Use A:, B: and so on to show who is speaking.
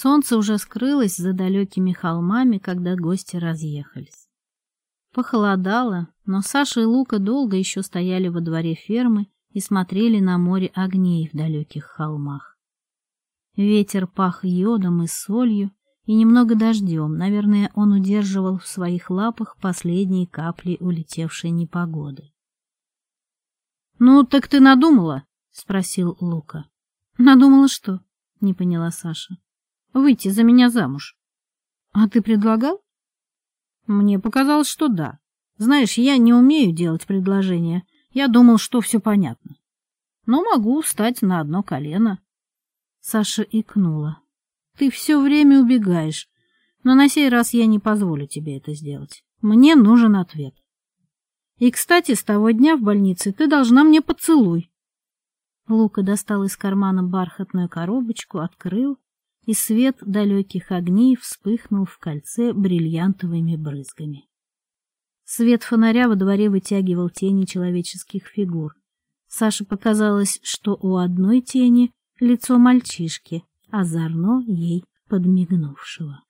A: Солнце уже скрылось за далекими холмами, когда гости разъехались. Похолодало, но Саша и Лука долго еще стояли во дворе фермы и смотрели на море огней в далеких холмах. Ветер пах йодом и солью, и немного дождем, наверное, он удерживал в своих лапах последние капли улетевшей непогоды. — Ну, так ты надумала? — спросил Лука. — Надумала что? — не поняла Саша выйти за меня замуж. А ты предлагал? Мне показалось, что да. Знаешь, я не умею делать предложения. Я думал, что все понятно. Но могу встать на одно колено. Саша икнула. Ты все время убегаешь. Но на сей раз я не позволю тебе это сделать. Мне нужен ответ. И, кстати, с того дня в больнице ты должна мне поцелуй. Лука достал из кармана бархатную коробочку, открыл и свет далеких огней вспыхнул в кольце бриллиантовыми брызгами. Свет фонаря во дворе вытягивал тени человеческих фигур. Саше показалось, что у одной тени лицо мальчишки, озорно ей подмигнувшего.